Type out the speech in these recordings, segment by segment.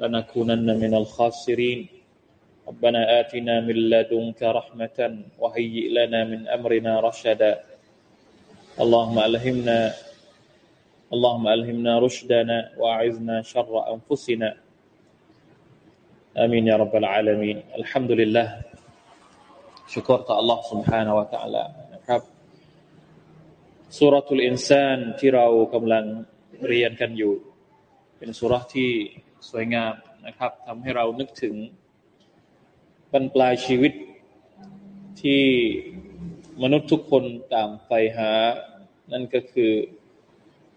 لنكونن من الخاسرين ربنا آتنا من لدنك رحمة وهيئ لنا من أمرنا رشدا اللهم ألهمنا اللهم ألهمنا رشدنا وأعذنا شر أنفسنا آمين يا رب العالمين الحمد لله ชุกรต่อ Allah سبحانه และ تعالى นะครับสุรทูลอินซานที่เรากำลังเรียนกันอยู่ เป็นสุรที่ สวยงามนะครับทำให้เรานึกถึงบรรปลายชีวิตที่มนุษย์ทุกคนต่างไปหา นั่นก็คือ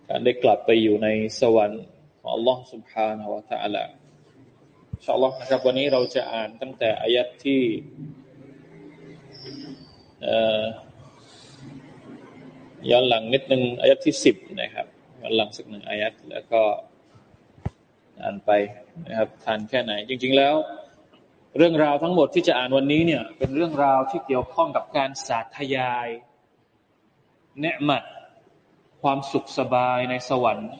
การได้กลับไปอยู่ในสวรรค์ของ Allah سبحانه และ تعالى ชาอัลลอฮ์นะครับวันนี้เราจะอ่านตั้งแต่อายัดที่ย้อนหลังนิดนึงอายัดที่สิบนะครับย้อนหลังสักหนึ่งอายัดแล้วก็ อ่านไปนะครับทานแค่ไหน จริง ๆ แล้ว เรื่องราวทั้งหมดที่จะอ่านวันนี้เนี่ย เป็นเรื่องราวที่เกี่ยวข้องกับการสาธยายเนืมัดความสุขสบายในสวรรค์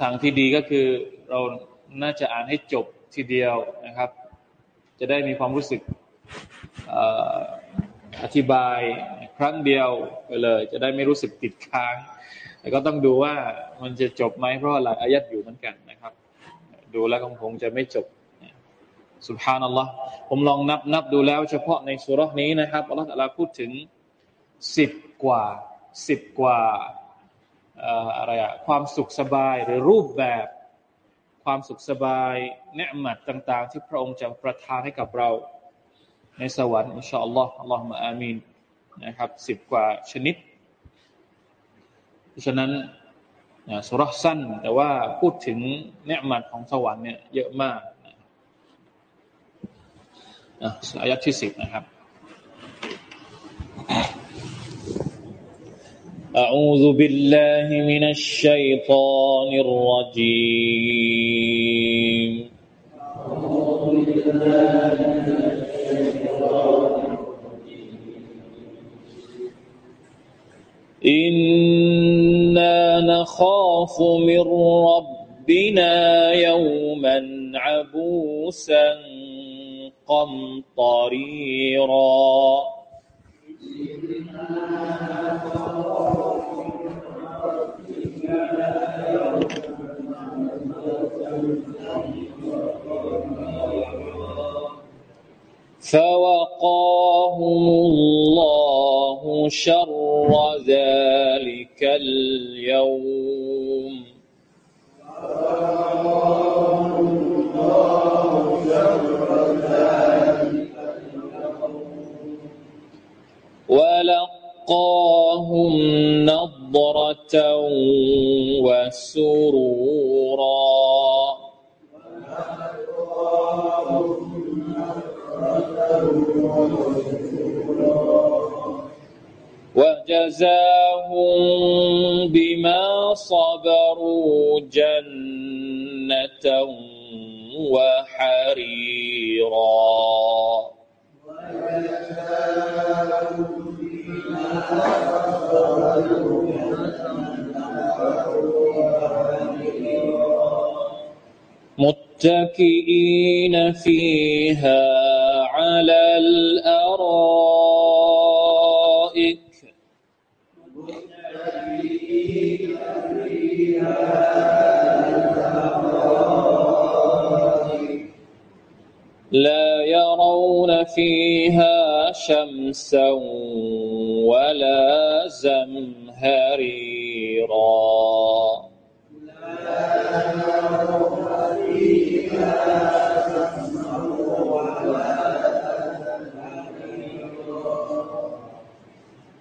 ทางที่ดีก็คือเราน่าจะอ่านให้จบทีเดียวนะครับ จะได้มีความรู้สึกอธิบายครั้งเดียวไปเลย จะได้ไม่รู้สึกติดค้าง แต่ก็ต้องดูว่ามันจะจบไหมเพราะหลายอายัดอยู่เหมือนกันนะครับ ดูแล้วคงจะไม่จบสุบฮานัลลอฮ์ผมลองนับนับดูแล้ว เฉพาะในสุรษนี้นะครับอัลลอฮฺพูดถึงสิบกว่าสิบกว่าอะไรอะความสุขสบายหรือรูปแบบความสุขสบายเนืหมัดต่าง ๆ ที่พระองค์จะประทานให้กับเรา ในสวรรค์อินชาอัลลอฮ์อัลลอฮ์มาอามีนนะครับสิบกว่าชนิด เพราะฉะนั้นสุรสั้น แต่ว่าพูดถึงเนืหมัดของสวรรค์เนี่ยเยอะมากอายะที่สิบนะครับ أعوذ بالله من الشيطان الرجيم إنا نخاف من ربنا يوما عبوسا قمطريرا فوقاهم الله شر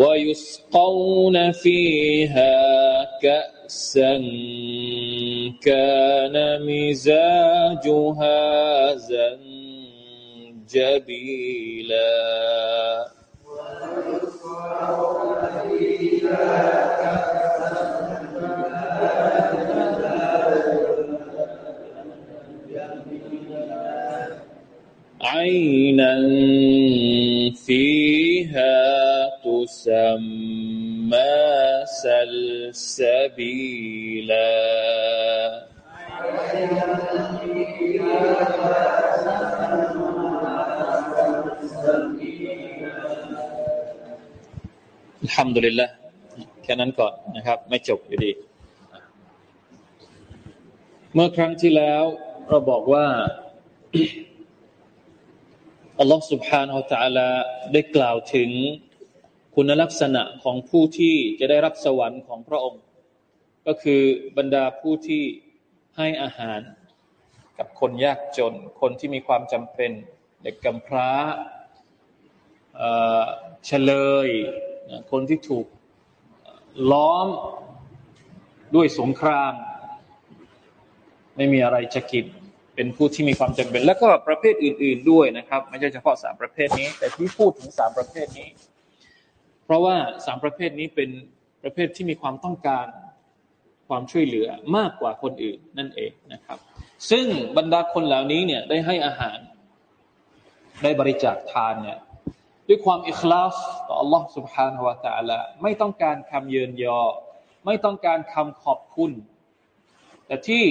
ويسقون فيها كأسا كان مزاجها زنجبيلا. عينا تسمى سلسبيلا الحمد لله แค่นั้นก่อนนะครับ ไม่จบอยู่ดี เมื่อครั้งที่แล้วเราบอกว่าอัลลอฮ์ سبحانه และ تعالى ได้กล่าวถึง คุณลักษณะของผู้ที่จะได้รับสวรรค์ของพระองค์ ก็คือบรรดาผู้ที่ให้อาหาร กับคนยากจน คนที่มีความจำเป็น เด็กกำพร้าเฉลย คนที่ถูกล้อมด้วยสงคราม ไม่มีอะไรจะกินเป็นผู้ที่มีความจำเป็น แล้วก็ประเภทอื่น ๆด้วยนะครับ ไม่ใช่เฉพาะสามประเภทนี้ แต่ที่พูดถึงสามประเภทนี้ พราะว่าสามประเภทนี้เป็นประเภทที่มีความต้องการความช่วยเหลือมากกว่าคนอื่นนั่นเองนะครับ ซึ่งบรรดาคนเหล่านี้เนี่ยได้ให้อาหาร ได้บริจาคทานเนี่ยด้วยความอิคลาสต่อ Allah Subhanahu Wa Taala ไม่ต้องการคำเยินยอ ไม่ต้องการคำขอบคุณ แต่ที่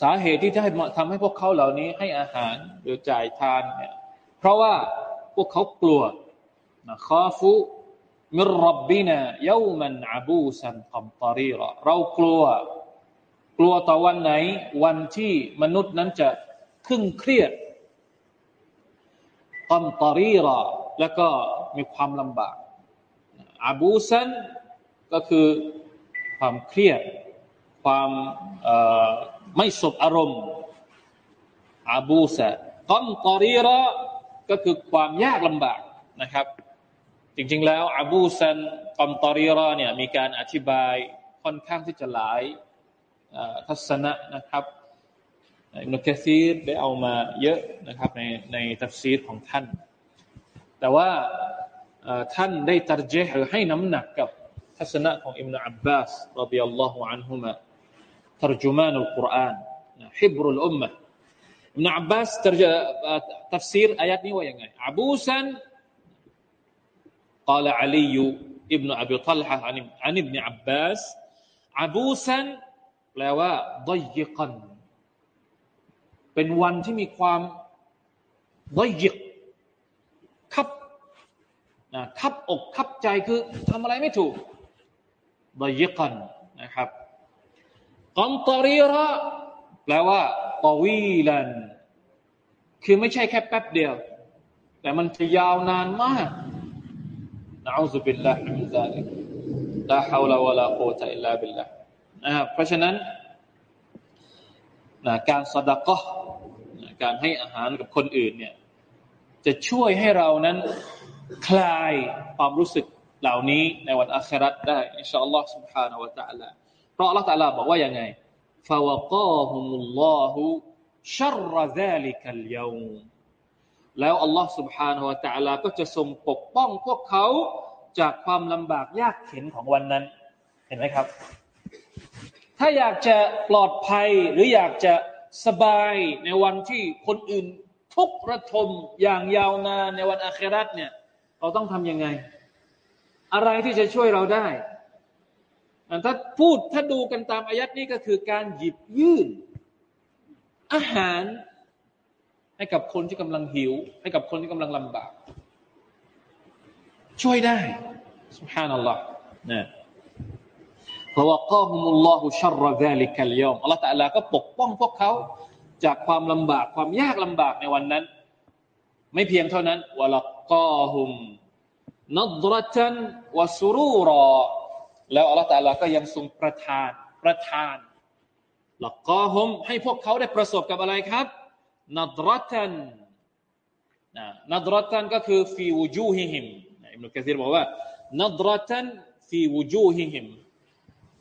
สาเหตุที่จะทำให้พวกเขาเหล่านี้ให้อาหารหรือจ่ายทานเนี่ยเพราะว่าพวกเขากลัวนะคอฟุ มิรับบินาเยามันอาบูสันกัมตารีรเรากลัว กลัวต่อวันไหน วันที่มนุษย์นั้นจะขึ้นเครียดกัมตารีรแล้วก็มีความลำบากอาบูซันก็คือความเครียด ความไม่สบอารมณ์อาบูซะกัมตารีระก็คือความยากลำบากนะครับ จริง ๆ แล้วอบูซันกอมตอรีรอเนี่ยมีการอธิบายค่อนข้างที่จะหลายทัศนะนะครับอิมนุกะซีรได้เอามาเยอะนะครับในในตัฟซีรของท่าน แต่ว่าท่านได้ตัดเจหรือให้น้ำหนักกับทัศนะของอิมนุอับบาสรับิยัลลอฮุอันฮุมะทรจุมานุลกุรอานฮิบรุลอุมมะอิมนุอับบาสตัฟซีรอายัดนี้ว่ายังไงอบูซัน قال علي ابن أبي طلحة عن عن ابن عباس عبوسا แปลว่า ضيقا เป็นวันที่มีความ ضيق คับนะคับอกคับใจคือทำอะไรไม่ถูก ضيقا นะครับกอมตอรีระแปลว่าตอวีลันคือไม่ใช่แค่แป๊บเดียว แต่มันจะยาวนานมากนะ อูซุบิลลาฮิมินซาลิกลาฮาวลาวะลาโคตะอิลลาบิลลานะครับเพราะฉะนั้นนะการสดกะนะการให้อาหารกับคนอื่นเนี่ยจะช่วยให้เรานั้นคลายความรู้สึกเหล่านี้ในวันอัคราได้อินชาอัลลอฮ์ سبحانه และ تعالى เพราะอัลลอฮฺตาลาบอกว่ายังไง فوقاهم الله شر ذلك اليوم แล้วอัลลอฮ์ سبحانه และ تعالى ก็จะทรงปกป้องพวกเขาจากความลำบากยากเข็นของวันนั้น เห็นไหมครับ ถ้าอยากจะปลอดภัยหรืออยากจะสบายในวันที่คนอื่นทุกระทมอย่างยาวนานในวันอาคราตเนี่ย เราต้องทำยังไง อะไรที่จะช่วยเราได้ถ้าพูดถ้าดูกันตามอายัดนี้ก็คือการหยิบยื่น อาหาร ให้กับคนที่กำลังหิว ให้กับคนที่กำลังลำบาก ช่วยได้สุฮานัลลอฮ์นะเพราะว่าก้อมุลลอฮุชัรรดาลิกัลยอมอัลลอฮฺตะลาก็ปกป้องพวกเขาจากความลำบากความยากลำบากในวันนั้น ไม่เพียงเท่านั้นวะลักกอฮุมนัดรตันวะสุรูรอแล้วอัลลอฮฺตาลาก็ยังทรงประทานประทานลักกอฮุมให้พวกเขาได้ประสบกับอะไรครับ นัดรตันนะนัดรตันก็คือฟีวูจูฮิฮิมอิมนุกะซีรบอกว่านัดรตันฟีวูจูฮิฮิม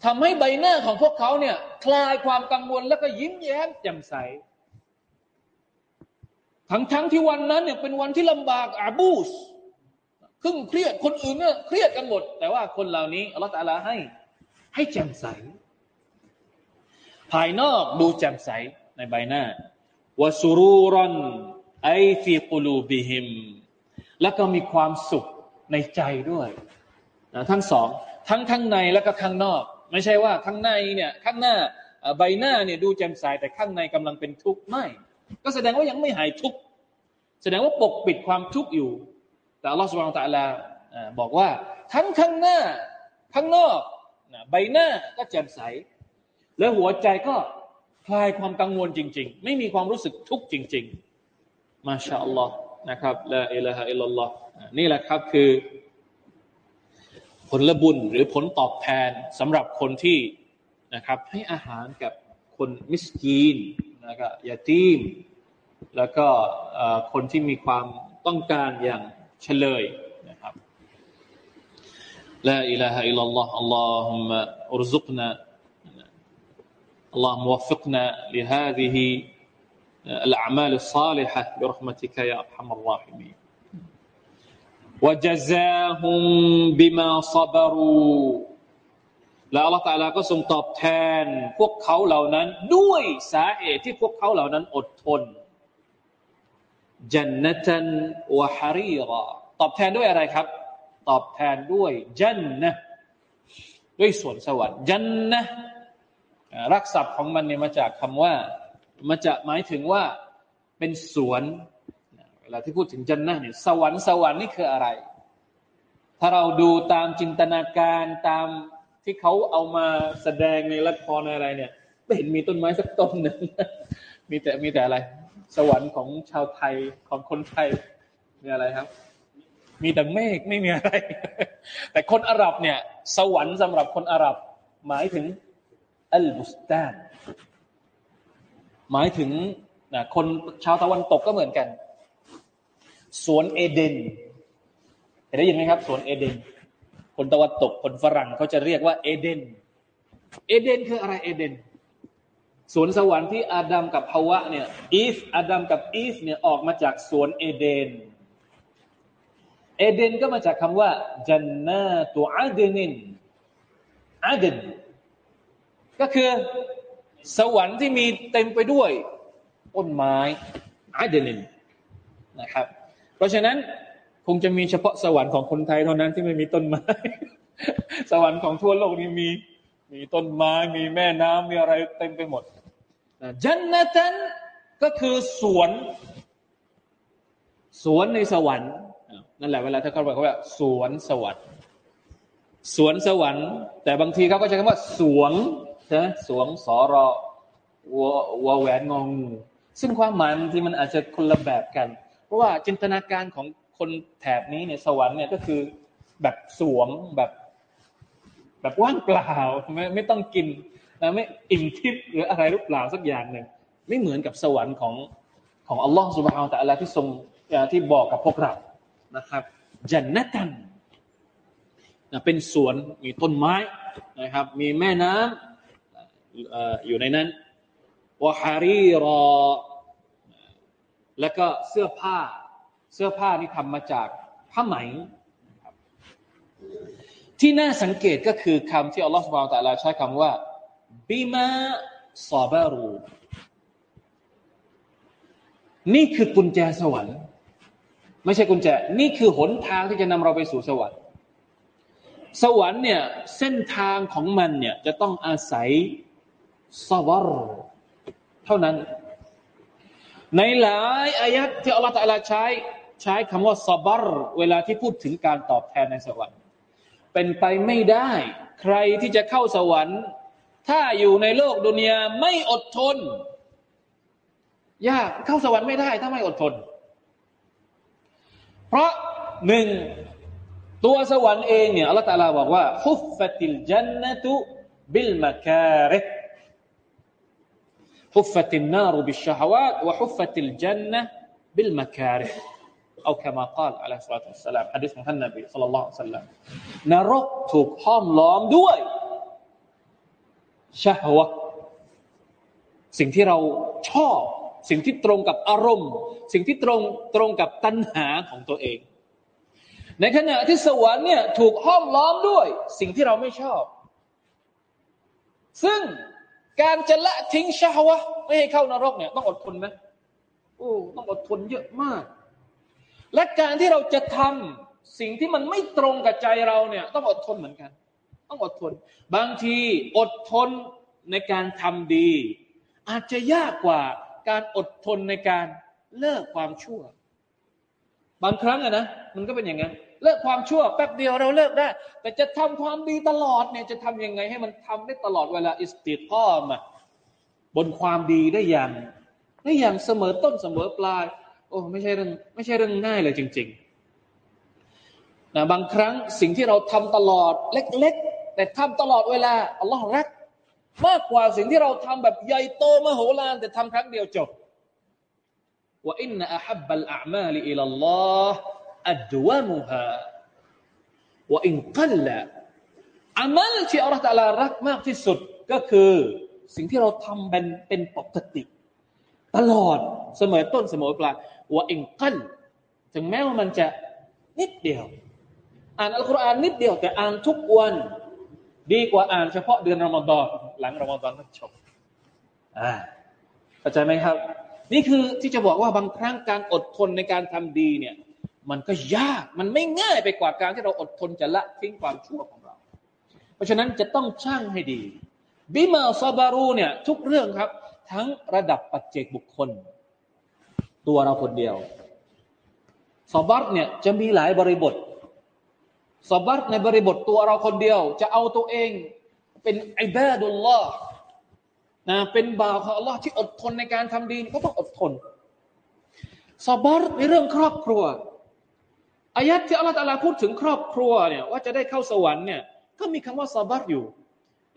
ทำให้ใบหน้าของพวกเขาเนี่ยคลายความกังวลแล้วก็ยิ้มแย้มแจ่มใส ทั้งทั้งที่วันนั้นเนี่ยเป็นวันที่ลำบากอาบูสคึ่งเครียดคนอื่นเนี่ยเครียดกันหมด แต่ว่าคนเหล่านี้อัลลอฮฺตาลาให้ ให้แจ่มใส ภายนอกดูแจ่มใสในใบหน้า วสุรูรันไอฟีกุลูบิฮิมแล้วก็มีความสุขในใจด้วยนะทั้งสองทั้งข้างในแล้วก็ข้างนอก ไม่ใช่ว่าข้างในเนี่ยข้างหน้าใบหน้าเนี่ยดูแจ่มใสแต่ข้างในกำลังเป็นทุกข์ไม่ ก็แสดงว่ายังไม่หายทุกข์แสดงว่าปกปิดความทุกข์อยู่ แต่อัลลอฮฺสุบานตะลาบอกว่า ทั้งข้างหน้าข้างนอกใบหน้าก็แจ่มใส แล้วหัวใจก็ คลายความกังวลจริง ๆ ไม่มีความรู้สึกทุกข์จริง ๆ มาชาอัลลอฮ์นะครับละอิลาฮะอิลลอฮ์นี่แหละครับคือ ผลบุญหรือผลตอบแทนสำหรับคนที่นะครับ ให้อาหารกับคนมิสกีนนะครับยาตีม แล้วก็คนที่มีความต้องการอย่างเฉลยนะครับละอิลาฮะอิลลอฮ์อัลลอฮุมะอุรซุกนะ اللهم وفقنا لهذه الأعمال الصالحة برحمتك يا أرحم الراحمين وجزاهم بما صبروا แล้วอัลลอฮฺตาลาก็ทรงตอบแทนพวกเขาเหล่านั้น ด้วยสาเหตุที่พวกเขาเหล่านั้นอดทนจันนตันวะฮารีรอตอบแทนด้วยอะไรครับ ตอบแทนด้วยจันนะด้วยสวนสวรรค์จันนะ รักศัพท์ของมันเนี่ยมาจากคำว่ามาจะหมายถึงว่าเป็นสวนเวลาที่พูดถึงจันนะเนี่ยสวรรค์สวรรค์นี่คืออะไร ถ้าเราดูตามจินตนาการตามที่เขาเอามาแสดงในละครอะไรเนี่ยไม่เห็นมีต้นไม้สักต้นหนึ่งมีแต่มีแต่อะไร สวรรค์ของชาวไทยของคนไทยมีอะไรครับ มีแต่เมฆไม่มีอะไร แต่คนอาหรับเนี่ย สวรรค์สำหรับคนอาหรับ หมายถึง อัลบุสตาน หมายถึงนะคนชาวตะวันตกก็เหมือนกัน สวนเอเดนเห็นได้ยินไหมครับ สวนเอเดน คนตะวันตกคนฝรั่งเขาจะเรียกว่าเอเดน เอเดนคืออะไรเอเดนสวนสวรรค์ที่อาดัมกับฮาวะเนี่ยอีฟอาดัมกับอีฟเนี่ยออกมาจากสวนเอเดน เอเดนก็มาจากคำว่าจันนาตัวอาเดนินอาเดน ก็คือสวรรค์ที่มีเต็มไปด้วยต้นไม้อาเดนินนะครับ เพราะฉะนั้นคงจะมีเฉพาะสวรรค์ของคนไทยเท่านั้นที่ไม่มีต้นไม้ สวรรค์ของทั่วโลกนี่มีมีต้นไม้มีแม่น้ำมีอะไรเต็มไปหมดจันนตันก็คือสวนสวนในสวรรค์นั่นแหละเวลาถ้าเขาบอกเขาว่าสวนสวรรค์สวนสวรรค์ แต่บางทีเขาก็ใช้คำว่าสวง นะสวงสอรอวัววัวแหวนงองซึ่งความหมายที่มันอาจจะคนละแบบกัน เพราะว่าจินตนาการของคนแถบนี้เนี่ยสวรรค์เนี่ยก็คือแบบสวงแบบ แบบว่างเปล่าไม่ไม่ต้องกินนะไม่อิ่มทิพย์หรืออะไรหรือเปล่าสักอย่างหนึ่งไม่เหมือนกับสวรรค์ของของอัลลอฮฺสุบฮานตะอัลลที่ทรงที่บอกกับพวกเรานะครับจันนตันนะเป็นสวนมีต้นไม้นะครับ มีแม่น้ำ อยู่ในนั้นวะฮารีรอ แล้วก็เสื้อผ้า เสื้อผ้านี่ทำมาจากผ้าไหม ที่น่าสังเกตก็คือคำที่อัลลอฮฺสุบานตะลาใช้คำว่าบิมาซอบารูนี่คือกุญแจสวรรค์ ไม่ใช่กุญแจ นี่คือหนทางที่จะนำเราไปสู่สวรรค์สวรรค์เนี่ยเส้นทางของมันเนี่ยจะต้องอาศัย สวรรค์เท่านั้น ในหลายอายัดที่อัลลอฮฺตะลาใช้ใช้คำว่าซอบรเวลาที่พูดถึงการตอบแทนในสวรรค์ เป็นไปไม่ได้ ใครที่จะเข้าสวรรค์ ถ้าอยู่ในโลกดุนยาไม่อดทนยากเข้าสวรรค์ไม่ได้ถ้าไม่อดทน เพราะหนึ่งตัวสวรรค์เองเนี่ยอัลลอฮฺตาลาบอกว่าฮุฟฟติลจันนตุบิลมาคาริฮุฟฟตินนารุบิลมาคาริกาอะลัยฮิสลาตุสลามฮะดิษของท่านนบีสัลลัลลอฮุซัลลัมนรกถูกห้อมล้อมด้วยชะฮวะสิ่งที่เราชอบ สิ่งที่ตรงกับอารมณ์ สิ่งที่ตรงตรงกับตัณหาของตัวเอง ในขณะที่สวรรค์เนี่ยถูกห้อมล้อมด้วย สิ่งที่เราไม่ชอบ ซึ่ง การจะละทิ้งชะฮวะไม่ให้เข้านรกเนี่ยต้องอดทนไหมโอ้ต้องอดทนเยอะมาก และการที่เราจะทำสิ่งที่มันไม่ตรงกับใจเราเนี่ย ต้องอดทนเหมือนกัน ต้องอดทน บางทีอดทนในการทำดี อาจจะยากกว่าการอดทนในการเลิกความชั่ว บางครั้งอะนะมันก็เป็นอย่างนั้น เลิกความชั่วแป๊บเดียวเราเลิกได้ แต่จะทำความดีตลอดเนี่ยจะทํำยังไงให้มันทำได้ตลอดเวลาอิสติดข้อมาบนความดีได้อย่างได้อย่างเสมอต้นเสมอปลาย โอ้ไม่ใช่เรื่องไม่ใช่เรื่องง่ายเลยจริงๆนะบางครั้งสิ่งที่เราทำตลอดเล็ก ๆ แต่ทำตลอดเวลาอัลลอฮ์รัก มากกว่าสิ่งที่เราทำแบบใหญ่โตมโหฬารแต่ทำครั้งเดียวจบว่าอินนอัฮับบลอามาลีอิลลอฮ์ อัดวมุฮาว่าอินกัลละอามัลที่อัลลอฮ์ตะลารักมากที่สุดก็คือ สิ่งที่เราทำเป็นเป็นปกติ ตลอดเสมอต้นเสมอปลายว่าอิงกันถึงแม้ว่ามันจะนิดเดียว อ่านอัลกุรอานนิดเดียวแต่อ่านทุกวันดีกว่าอ่านเฉพาะเดือนรอมฎอนหลังรอมฎอนก็จบอ่าเข้าใจไหมครับ นี่คือที่จะบอกว่าบางครั้งการอดทนในการทำดีเนี่ย มันก็ยากมันไม่ง่ายไปกว่าการที่เราอดทนจะละทิ้งความชั่วของเรา เพราะฉะนั้นจะต้องช่างให้ดีบิมาซาบารูเนี่ยทุกเรื่องครับ ทั้งระดับปัจเจกบุคคล ตัวเราคนเดียวสอบัตเนี่ยจะมีหลายบริบทสอบัตในบริบทตัวเราคนเดียว จะเอาตัวเองเป็นอิบาดุลลอฮ์นะเป็นบ่าวของอัลลอฮ์ที่อดทนในการทำดีก็ต้องอดทนสอบัตในเรื่องครอบครัว อายัดที่อัลลอฮ์ตะลาพูดถึงครอบครัวเนี่ยว่าจะได้เข้าสวรรค์เนี่ยก็มีคำว่าสอบัตอยู่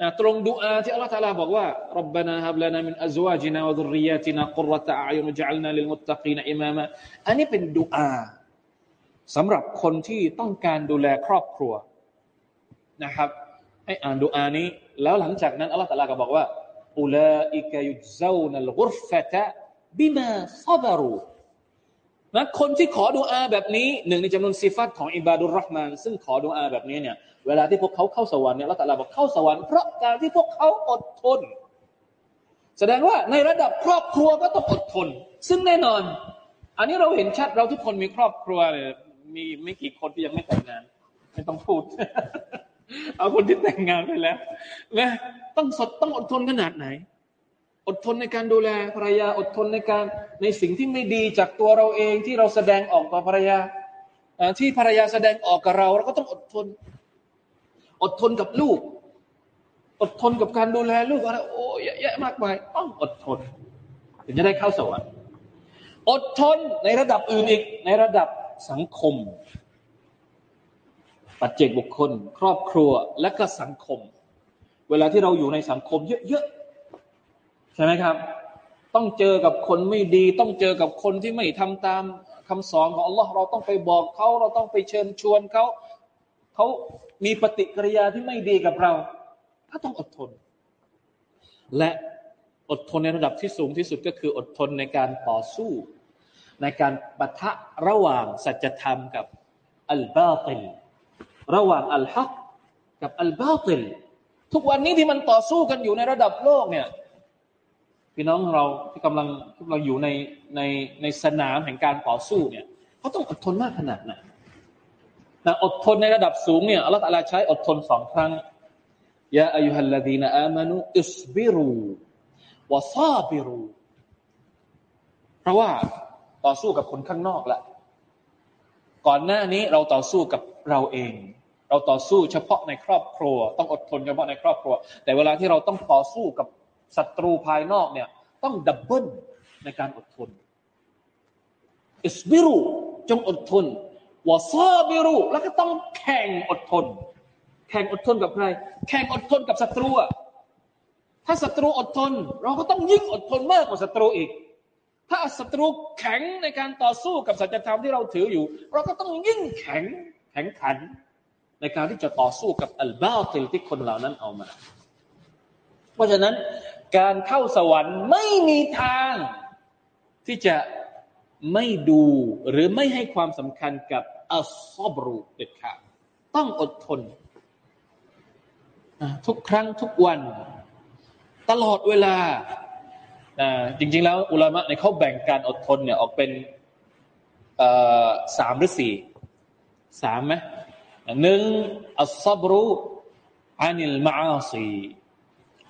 นะตรงดูอาที่อัลลอฮฺตาลาบอกว่ารับบานาฮับลานามินอัจวาจินาวะดุริยาตินากุรตะอายุนจัลนาลิลมุตตะกีนอิมามะอันนี้เป็นดูอาสำหรับคนที่ต้องการดูแลครอบครัวนะครับให้อ่านดูอานี้ แล้วหลังจากนั้นอัลลอฮฺตาลาก็บอกว่าอุลาอิกยุจซานัลกุรฟะตะบิมาซับรู นะคนที่ขอดูอาแบบนี้หนึ่งในจำนวนสิฟัตของอิบาดุลรหมานซึ่งขอดูอาแบบนี้เนี่ยเวลาที่พวกเขาเข้าสวรรค์เนี่ยเราแต่ละบอกเข้าสวรรค์เพราะการที่พวกเขาอดทน แสดงว่าในระดับครอบครัวก็ต้องอดทน ซึ่งแน่นอน อันนี้เราเห็นชัดเราทุกคนมีครอบครัวเนี่ยมีไม่กี่คนที่ยังไม่แต่งงาน ไม่ต้องพูด เอาคนที่แต่งงานไปแล้วนะต้องสดต้องอดทนขนาดไหน อดทนในการดูแลภรรยา อดทนในการในสิ่งที่ไม่ดีจากตัวเราเองที่เราแสดงออกต่อภรรยาที่ภรรยาแสดงออกกับเราเราก็ต้องอดทน อดทนกับลูก อดทนกับการดูแลลูกอะไรโอ้ยแยะมากมายต้องอดทน ถึงจะได้เข้าสวรรค์อดทนในระดับอื่นอีกในระดับสังคม ปัจเจกบุคคล ครอบครัวและก็สังคม เวลาที่เราอยู่ในสังคมเยอะๆ ใช่ไหมครับ ต้องเจอกับคนไม่ดี ต้องเจอกับคนที่ไม่ทำตามคำสอนของอัลลอฮ์เราต้องไปบอกเขาเราต้องไปเชิญชวนเขาเขามีปฏิกิริยาที่ไม่ดีกับเราก็ต้องอดทน และอดทนในระดับที่สูงที่สุดก็คืออดทนในการต่อสู้ ในการปะทะระหว่างสัจธรรมกับอัลบาติลระหว่างอัลฮักกับอัลบาติลทุกวันนี้ที่มันต่อสู้กันอยู่ในระดับโลกเนี่ย พี่น้องเราที่กำลังเราอยู่ในในในสนามแห่งการต่อสู้เนี่ยเขาต้องอดทนมากขนาดไหนนะอดทนในระดับสูงเนี่ยอัลลอฮฺใช้อดทนสองครั้งยาอายุฮัลลดีนอามานุอิสบิรูวะซาบิรูเพราะว่าต่อสู้กับคนข้างนอกละก่อนหน้านี้เราต่อสู้กับเราเอง เราต่อสู้เฉพาะในครอบครัว ต้องอดทนเฉพาะในครอบครัว แต่เวลาที่เราต้องต่อสู้กับ ศัตรูภายนอกเนี่ยต้องดับเบิลในการอดทนอิสบิรุจงอดทนวะซาบิรุแล้วก็ต้องแข่งอดทน แข่งอดทนกับใคร แข่งอดทนกับศัตรูถ้าศัตรูอดทน เราก็ต้องยิ่งอดทนมากกว่าศัตรูอีก ถ้าศัตรูแข็งในการต่อสู้กับสัจธรรมที่เราถืออยู่ เราก็ต้องยิ่งแข็งแข็งขัน ในการที่จะต่อสู้กับอัลบาติลที่คนเหล่านั้นเอามา เพราะฉะนั้น การเข้าสวรรค์ไม่มีทาง ที่จะไม่ดูหรือไม่ให้ความสำคัญกับอัลซอบรูเด็ดขาดต้องอดทน ทุกครั้งทุกวัน ตลอดเวลา จริง ๆ แล้ว อุลามะในเขาแบ่งการอดทนเนี่ยออกเป็นสามหรือสี่สามไหมหนึ่งอัลซอบรูอานิลมาอาซี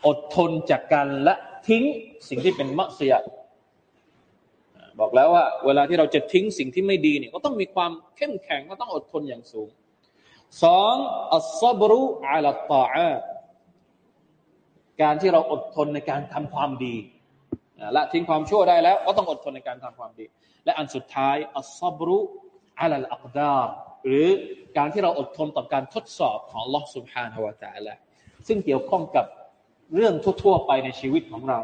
อดทนจากการละทิ้งสิ่งที่เป็นมักเสียบอกแล้วว่า เวลาที่เราจะทิ้งสิ่งที่ไม่ดีเนี่ยก็ต้องมีความเข้มแข็งก็ต้องอดทนอย่างสูงสองอัลซบรุอัลตาอาการที่เราอดทนในการทำความดีละทิ้งความชั่วได้แล้ว ก็ต้องอดทนในการทำความดี และอันสุดท้ายอัลซบรุอัลอักดาหรือการที่เราอดทนต่อการทดสอบของลอสุบฮานฮาวาตาละซึ่งเกี่ยวข้องกับ เรื่องทั่วๆไปในชีวิตของเรา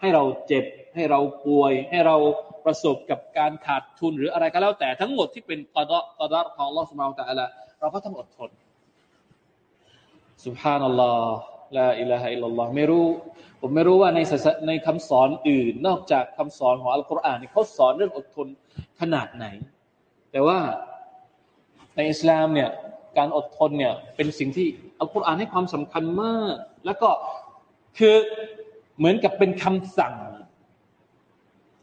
ให้เราเจ็บให้เราป่วย ให้เราประสบกับการขาดทุนหรืออะไรก็แล้วแต่ทั้งหมดที่เป็นกอดกอดของลอสมาตะละเราก็ต้องอดทนสุภานัลลอฮ์ลาอิลาฮะอิลลัลลอฮ์ไม่รู้ ผมไม่รู้ว่าในในคำสอนอื่น นอกจากคำสอนของอัลกุรอานเขาสอนเรื่องอดทนขนาดไหน แต่ว่าในอิสลามเนี่ยการอดทนเนี่ยเป็นสิ่งที่อัลกุรอานให้ความสำคัญมาก แล้วก็ คือเหมือนกับเป็นคำสั่ง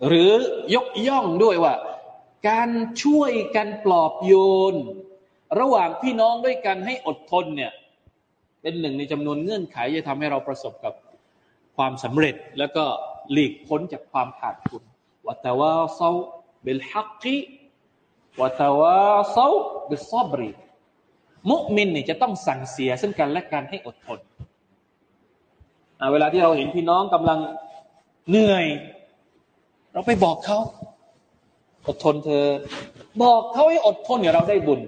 หรือยกย่องด้วยว่า การช่วยกันปลอบโยน ระหว่างพี่น้องด้วยกันให้อดทนเนี่ย เป็นหนึ่งในจำนวนเงื่อนไขจะทำให้เราประสบกับความสำเร็จแล้วก็หลีกพ้นจากความขาดทุนวัตวาเซาเบลฮักกีวัตวาเซาเบลซอบรีมุมินเนี่ยจะต้องสั่งเสียซึ่งกันและกันให้อดทน เวลาที่เราเห็นพี่น้องกำลังเหนื่อย เราไปบอกเขาอดทนเธอ บอกเขาให้อดทนเนี่ยเราได้บุญ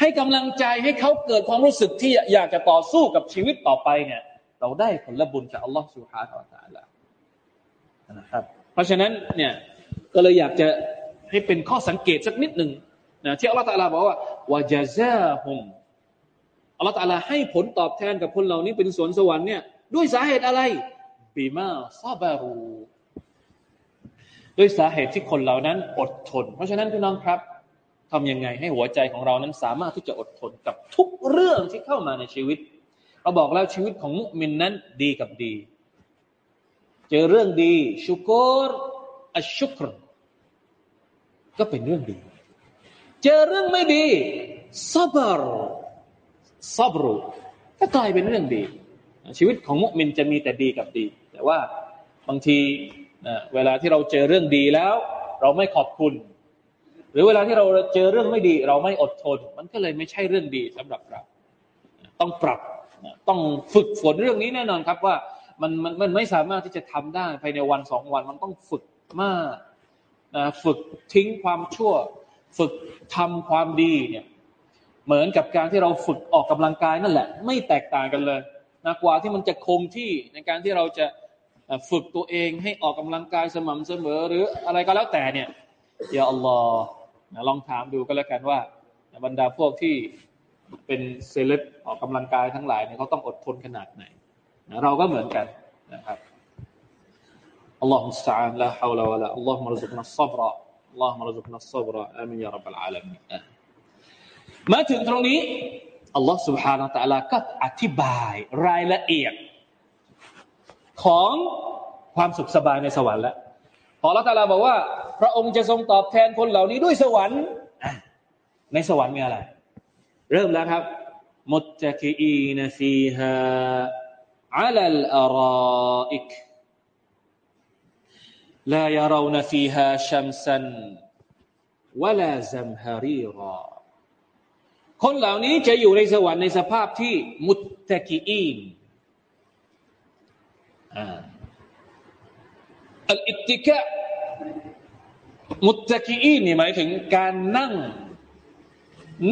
ให้กำลังใจให้เขาเกิดความรู้สึกที่อยากจะต่อสู้กับชีวิตต่อไปเนี่ย เราได้ผลบุญจากอัลลอฮฺสุฮาห์ตะละนะครับ เพราะฉะนั้นเนี่ยก็เลยอยากจะให้เป็นข้อสังเกตสักนิดหนึ่งนะที่อัลลอฮฺตะลาบอกว่าวะจาซาฮุม อัลลอฮฺตาลาให้ผลตอบแทนกับคนเหล่านี้เป็นสวนสวรรค์เนี่ยด้วยสาเหตุอะไรบีมาซาบารูด้วยสาเหตุที่คนเหล่านั้นอดทน เพราะฉะนั้นพี่น้องครับทำยังไงให้หัวใจของเรานั้นสามารถที่จะอดทนกับทุกเรื่องที่เข้ามาในชีวิตเราบอกแล้วชีวิตของมุมินนั้นดีกับดี เจอเรื่องดีชุกรอัชุกรก็เป็นเรื่องดี เจอเรื่องไม่ดีซับร ซอบรูก็กลายเป็นเรื่องดี ชีวิตของมุสลิมจะมีแต่ดีกับดี แต่ว่าบางทีเวลาที่เราเจอเรื่องดีแล้ว เราไม่ขอบคุณ หรือเวลาที่เราเจอเรื่องไม่ดี เราไม่อดทน มันก็เลยไม่ใช่เรื่องดีสำหรับเรา ต้องปรับต้องฝึกฝนเรื่องนี้แน่นอนครับว่ามันมันมันไม่สามารถที่จะทำได้ภายในวันสองวันมันต้องฝึกมากนะฝึกทิ้งความชั่ว ฝึกทำความดีเนี่ย เหมือนกับการที่เราฝึกออกกำลังกายนั่นแหละ ไม่แตกต่างกันเลยนะกว่าที่มันจะคงที่ในการที่เราจะฝึกตัวเองให้ออกกำลังกายสม่ำเสมอ หรืออะไรก็แล้วแต่เนี่ยอย่าอัลลอฮ์ลองถามดูก็แล้วกันว่า บรรดาพวกที่เป็นเซเลบออกกำลังกายทั้งหลายเนี่ยเขาต้องอดทนขนาดไหนเราก็เหมือนกันนะครับالله المستعان لا حول ولا اللهم ارزقنا الصبر اللهم ارزقنا الصبر آمين يا رب العالمين มาถึงตรงนี้อัลลอฮฺ سبحانه และ تعالى ก็อธิบายรายละเอียด ของความสุขสบายในสวรรค์แล้วพอละตาลาบอกว่า พระองค์จะทรงตอบแทนคนเหล่านี้ด้วยสวรรค์ในสวรรค์มีอะไร เริ่มแล้วครับมุตตะกีนฟีฮาอัลลอารอิก لا يرون فيها شمسا ولا زمهريرا คนเหล่านี้จะอยู่ในสวรรค์ในสภาพที่มุตตะกีนอัลอิติกะมุตตะกีนนี่หมายถึงการนั่ง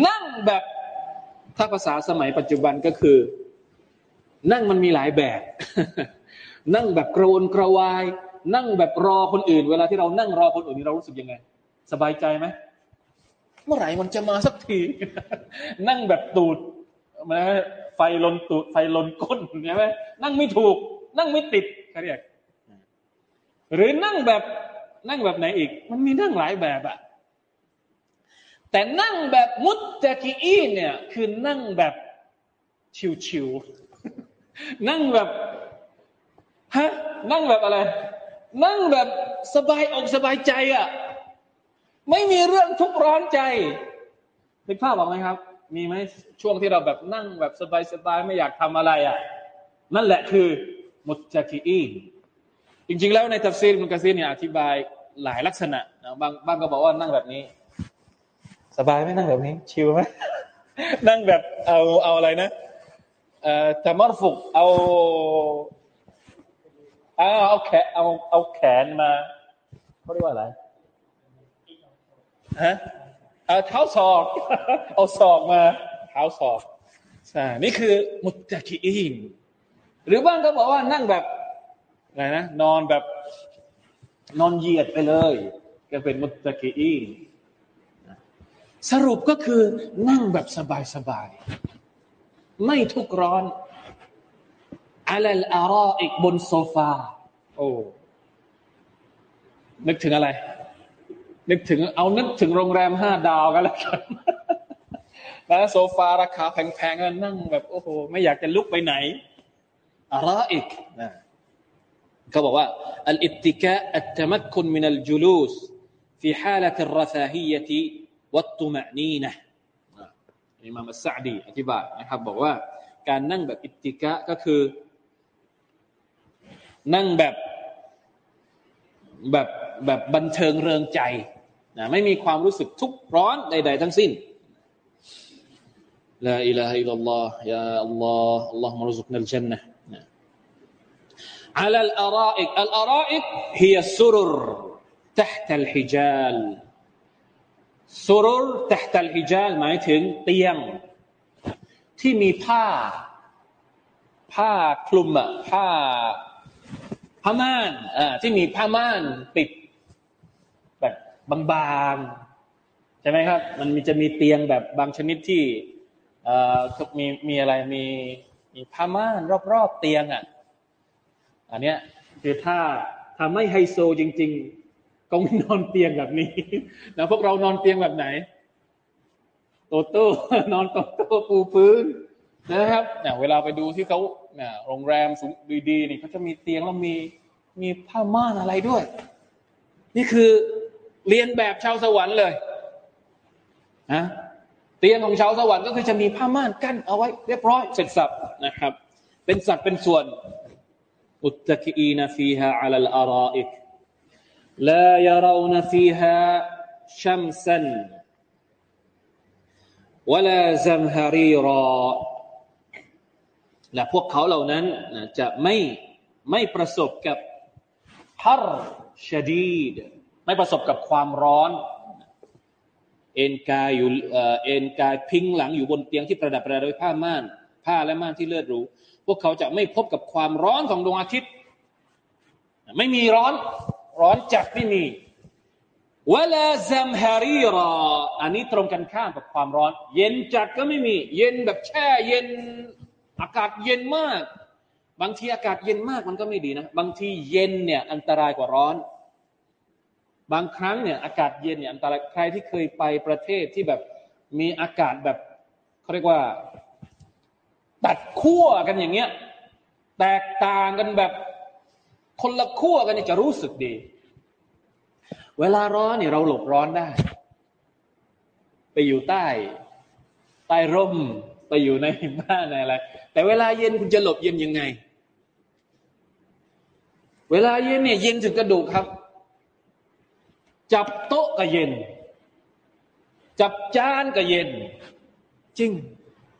นั่งแบบถ้าภาษาสมัยปัจจุบันก็คือ นั่งมันมีหลายแบบ นั่งแบบกระวนกระวาย นั่งแบบรอคนอื่น เวลาที่เรานั่งรอคนอื่นนี่เรารู้สึกยังไง สบายใจไหม มื่อไหร่มันจะมาสักที นั่งแบบตูดนะไฟลนตูดไฟลนก้นใช่ไหมนั่งไม่ถูก นั่งไม่ติดเขาเรียกหรือนั่งแบบนั่งแบบไหนอีก มันมีนั่งหลายแบบอะแต่นั่งแบบมุตตะกีอีเนี่ยคือนั่งแบบชิวๆนั่งแบบฮะนั่งแบบอะไร นั่งแบบสบายอกสบายใจอะ ไม่มีเรื่องทุกข์ร้อนใจนึกภาพออกไหมครับ มีไหมช่วงที่เราแบบนั่งแบบสบายๆไม่อยากทำอะไรอะ่ะ นั่นแหละคือมุตตะกีนจริง ๆ แล้วในทัฟซีรมุกซีรเนี่ยอธิบายหลายลักษณะนะบางบางก็บอกว่านั่งแบบนี้ สบายไหมนั่งแบบนี้ ชิลไหมนั่งแบบเอาเอาอะไรนะเอ่อตะมรฟุกเอาเอาเอาแขนเอาเอาแขนมาเขาเรียกว่าอะไร ฮะเอาเท้าศอก เอาศอกมา เท้าศอกใช่นี่คือมุตตะกีอินหรือบ้างก็บอกว่านั่งแบบอะไรนะนอนแบบนอนเหยียดไปเลย ก็เป็นมุตตะกีอินสรุปก็คือนั่งแบบสบายๆไม่ทุกร้อนอัลลอารออีกบนโซฟา โอ้นึกถึงอะไร นึกถึงเอานึกถึงโรงแรมห้าดาวกันแล้วกันแล้วโซฟาราคาแพงๆนั่งแบบโอ้โหไม่อยากจะลุกไปไหนอารออีกนะเขาบอกว่าอัลอิติกะอัตมักคุนมินัลจุลูส في حالة الرفاهية والطمأنينة อิมามอัสซาดีอธิบายนะครับบอกว่าการนั่งแบบอิติกะก็คือ นั่งแบบแบบแบบบันเทิงเริงใจ นะไม่มีความรู้สึกทุกข์ร้อนใดๆทั้งสิ้นลาอิลาฮะอิลลัลลอฮ์ยาอัลลอฮ์อัลลอฮ์มารซุกนัลจันนะ على الأرائك الأرائك هي السرر تحت الحجال سرر تحت الحجال หมายถึงเตียง ที่มีผ้า ผ้าคลุมอะผ้าผ้าม่านอ่าที่มีผ้าม่านปิดแ บบบางๆ ใช่ไหมครับ มันมีจะมีเตียงแบบบางชนิดที่มีมีอะไรมีมีผ้าม่านรอบๆเตียงอะอันเนี้ยคือถ้าถ้าไม่ไฮโซจริง ๆ ก็ไม่นอนเตียงแบบนี้แล้วพวกเรานอนเตียงแบบไหนโตโต้นอนโตโต้ปูพื้นนะครับเนี่ยเวลาไปดูที่เขาเนี่ยโรงแรมสูงดีๆนี่เขาจะมีเตียงแล้วมีมีผ้าม่านอะไรด้วย นี่คือ เรียนแบบชาวสวรรค์เลยนะเตียงของชาวสวรรค์ก็คือจะมีผ้าม่านกั้นเอาไว้ เรียบร้อยเสร็จสับนะครับ เป็นสัดเป็นส่วน متكئين فيها على الارائك لا يرون فيها شمسا ولا زمهريرا และพวกเขาเหล่านั้นจะไม่ไม่ประสบกับฮารชดีด ไม่ประสบกับความร้อน เอ็นกายอยู่เอ็นกายพิงหลังอยู่บนเตียงที่ประดับประดาด้วยผ้าม่าน ผ้าและม่านที่เลือดรู้ พวกเขาจะไม่พบกับความร้อนของดวงอาทิตย์ ไม่มีร้อนร้อนจัดไม่มีวลาซัมฮารีรออันนี้ตรงกันข้ามกับความร้อน เย็นจัดก็ไม่มี เย็นแบบแช่เย็น อากาศเย็นมาก บางทีอากาศเย็นมากมันก็ไม่ดีนะ บางทีเย็นเนี่ยอันตรายกว่าร้อน บางครั้งเนี่ยอากาศเย็นเนี่ยอันตรายใครที่เคยไปประเทศที่แบบมีอากาศแบบเขาเรียกว่า ตัดขั้วกันอย่างเงี้ยแตกต่างกันแบบคนละขั้วกันนี่จะรู้สึกดี เวลาร้อนเนี่ยเราหลบร้อนได้ ไปอยู่ใต้ ใต้ร่มไปอยู่ในบ้านอะไรแต่เวลาเย็นคุณจะหลบเย็นยังไง เวลาเย็นเนี่ยเย็นถึงกระดูกครับ จับโต๊ะก็เย็น จับจานก็เย็น จริง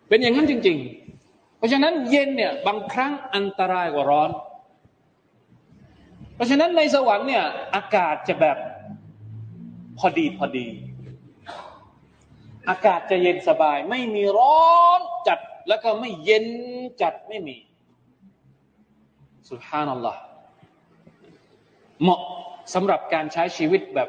เป็นอย่างนั้นจริง ๆ เพราะฉะนั้นเย็นเนี่ยบางครั้งอันตรายกว่าร้อน เพราะฉะนั้นในสวรรค์เนี่ยอากาศจะแบบพอดีพอดี อากาศจะเย็นสบาย ไม่มีร้อนจัดแล้วก็ไม่เย็นจัดไม่มีสุภานัลลอฮ์เหมาะสำหรับการใช้ชีวิตแบบ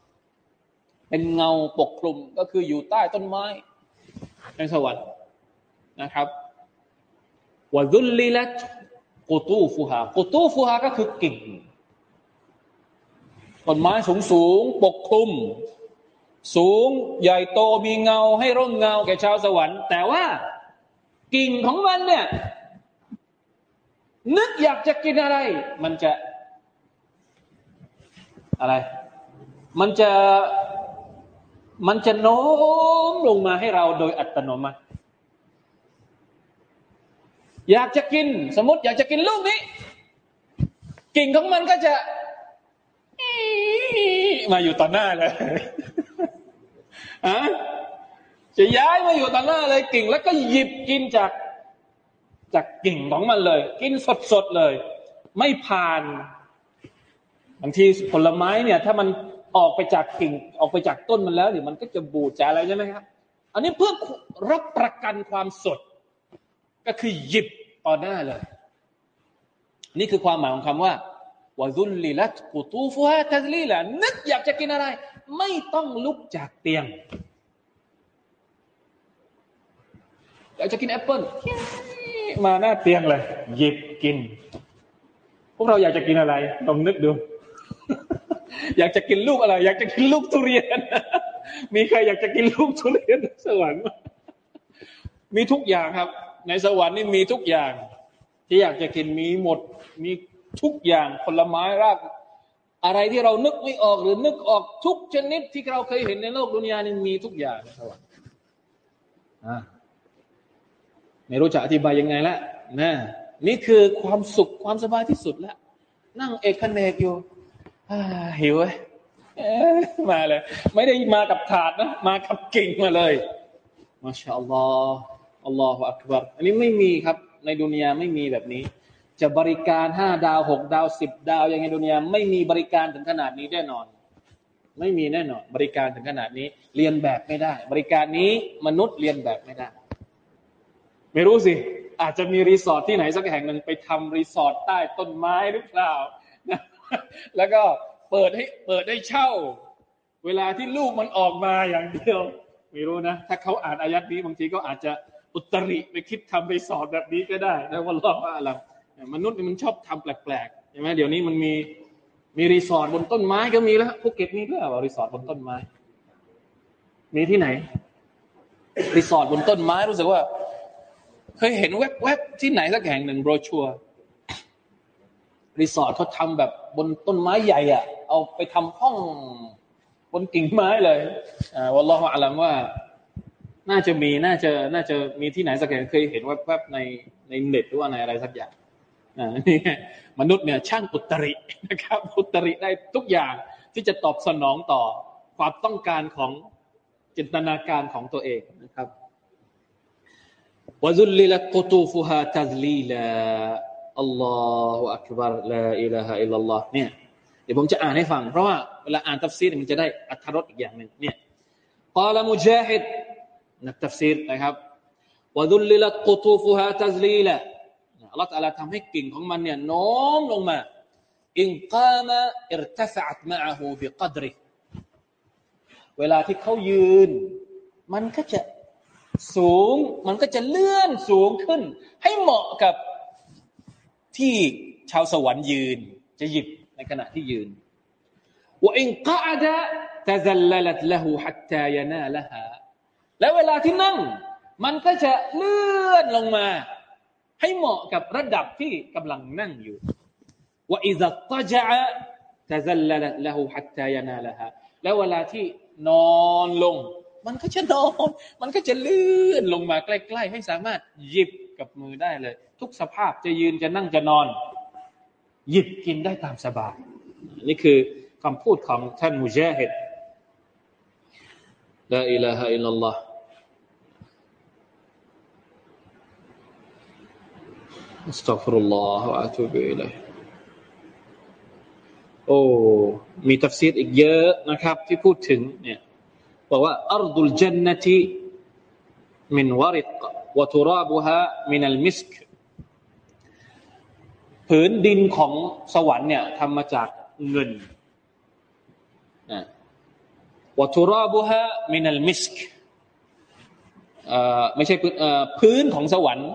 เป็นเงาปกคลุมก็คืออยู่ใต้ต้นไม้ในสวรรค์นะครับวะดุลลิลัตกุตูฟุฮากุตูฟุฮาก็คือกิ่งต้นไม้สูงสูงปกคลุม สูงใหญ่โตมีเงาให้ร่มเงาแก่ชาวสวรรค์ แต่ว่ากิ่งของมันเนี่ย นึกอยากจะกินอะไร มันจะอะไร มันจะ มันจะโน้มลงมาให้เราโดยอัตโนมัติ อยากจะกิน สมมติอยากจะกินลูกนี้ กิ่งของมันก็จะมาอยู่ต่อหน้าเลยอะจะย้ายมาอยู่ต่อหน้าเลยกิ่ง แล้วก็หยิบกินจากจากกิ่งของมันเลย กินสดๆเลย ไม่ผ่านบางทีผลไม้เนี่ย ถ้ามัน ออกไปจากกิ่งออกไปจากต้นมันแล้วเดี๋ยวมันก็จะบูดจะอะไรใช่ไหมครับ อันนี้เพื่อรับประกันความสด ก็คือหยิบต่อหน้าเลย นี่คือความหมายของคำว่าวะซุลลิลัตกุตูฟุฮาตัซลีละนึกอยากจะกินอะไร ไม่ต้องลุกจากเตียงอยากจะกินแอปเปิ้ลมาหน้าเตียงเลย หยิบกิน พวกเราอยากจะกินอะไรลองนึกดู อยากจะกินลูกอะไร อยากจะกินลูกทุเรียน มีใครอยากจะกินลูกทุเรียนสวรรค์ มีทุกอย่างครับ ในสวรรค์นี่มีทุกอย่าง ที่อยากจะกินมีหมด มีทุกอย่างผลไม้ราก อะไรที่เรานึกไม่ออกหรือนึกออกทุกชนิดที่เราเคยเห็นในโลกดุนยานี่มีทุกอย่างในสวรรค์ไม่รู้จะอธิบายยังไงละนะนี่คือความสุขความสบายที่สุดแล้วนั่งเอกเนกอยู่ หิวมาเลย ไม่ได้มากับถาดนะ มากับกิ่งมาเลยมาชาอัลลอฮ์อัลลอฮฺอักบารอันนี้ไม่มีครับ ในดุนยาไม่มีแบบนี้ จะบริการห้าดาวหกดาวสิบดาวย่างในดุนยาไม่มีบริการถึงขนาดนี้แน่นอน ไม่มีแน่นอน บริการถึงขนาดนี้ เลียนแบบไม่ได้ บริการนี้มนุษย์เลียนแบบไม่ได้ ไม่รู้สิอาจจะมีรีสอร์ทที่ไหนสักแห่งหนึ่งไปทำรีสอร์ทใต้ต้นไม้หรือเปล่า แล้วก็เปิดให้เปิดให้เช่า เวลาที่ลูกมันออกมาอย่างเดียว ไม่รู้นะ ถ้าเขาอ่านอายะฮฺนี้บางทีก็อาจจะอุตริไปคิดทำรีสอร์ทแบบนี้ก็ได้นะوالله أعلمมนุษย์มันชอบทำแปลกๆใช่ไหมเดี๋ยวนี้มันมีมีรีสอร์ทบนต้นไม้ก็มีแล้วภูเก็ตมีด้วยว่ารีสอร์ทบนต้นไม้ มีที่ไหน รีสอร์ทบนต้นไม้รู้สึกว่า เคยเห็นแวบๆที่ไหนสักแห่งหนึ่งโบรชัวรี รีสอร์ทเขาทำแบบบนต้นไม้ใหญ่อะเอาไปทำห้องบนกิ่งไม้เลยوالله أعلم ว่า น่าจะมีน่าจะน่าจะมีที่ไหนสักแห่งเคยเห็นว่าแวบในในเน็ตหรือว่าในอะไรสักอย่างนี่มนุษย์เนี่ยช่างอุตรินะครับ อุตริได้ทุกอย่างที่จะตอบสนองต่อความต้องการของจินตนาการของตัวเองนะครับوذللت قطوفها تذليلا الله أكبر لا إله إلا الله เนี่ยเดี๋ยวผมจะอ่านให้ฟัง เพราะว่าเวลาอ่านตัฟซีรมันจะได้อรรถรสอีกอย่างหนึ่งเนี่ยقال مجاهدนักตัฟซีรนะครับวะดุลลิลกุตูฟุฮาตัซลีละอัลลอฮฺตะลาทำให้กิ่งของมันเนี่ยโน้มลงมาอินกามะอิรตฟะตมะอะฮูบิกดริเวลาที่เขายืน มันก็จะสูง มันก็จะเลื่อนสูงขึ้น ให้เหมาะกับ ที่ชาวสวรรค์ยืน จะหยิบในขณะที่ยืนว่าอินกาดะตะซัลลัตละหูฮัตตายนาละฮะแล้วเวลาที่นั่ง มันก็จะเลื่อนลงมา ให้เหมาะกับระดับที่กำลังนั่งอยู่ว่าอิซัตจะตะซัลลัตละหูฮัตตายนาละฮะแล้วเวลาที่นอนลง มันก็จะนอน มันก็จะเลื่อนลงมาใกล้ ๆ ให้สามารถหยิบ กับมือได้เลย ทุกสภาพจะยืนจะนั่งจะนอน หยิบกินได้ตามสบาย นี่คือคำพูดของท่านมุจาฮิดلا إله إلا الله أستغفر الله وأتوب إليه โอ้ มีตัฟซีรอีกเยอะนะครับ ที่พูดถึงเนี่ยบอกว่าأرض الجنة من ورق وترابها من المسكผืนดินของสวรรค์เนี่ยทำมาจากเงินวะตุราบุฮะมินัลมิสกไม่ใช่พื้นพื้นของสวรรค์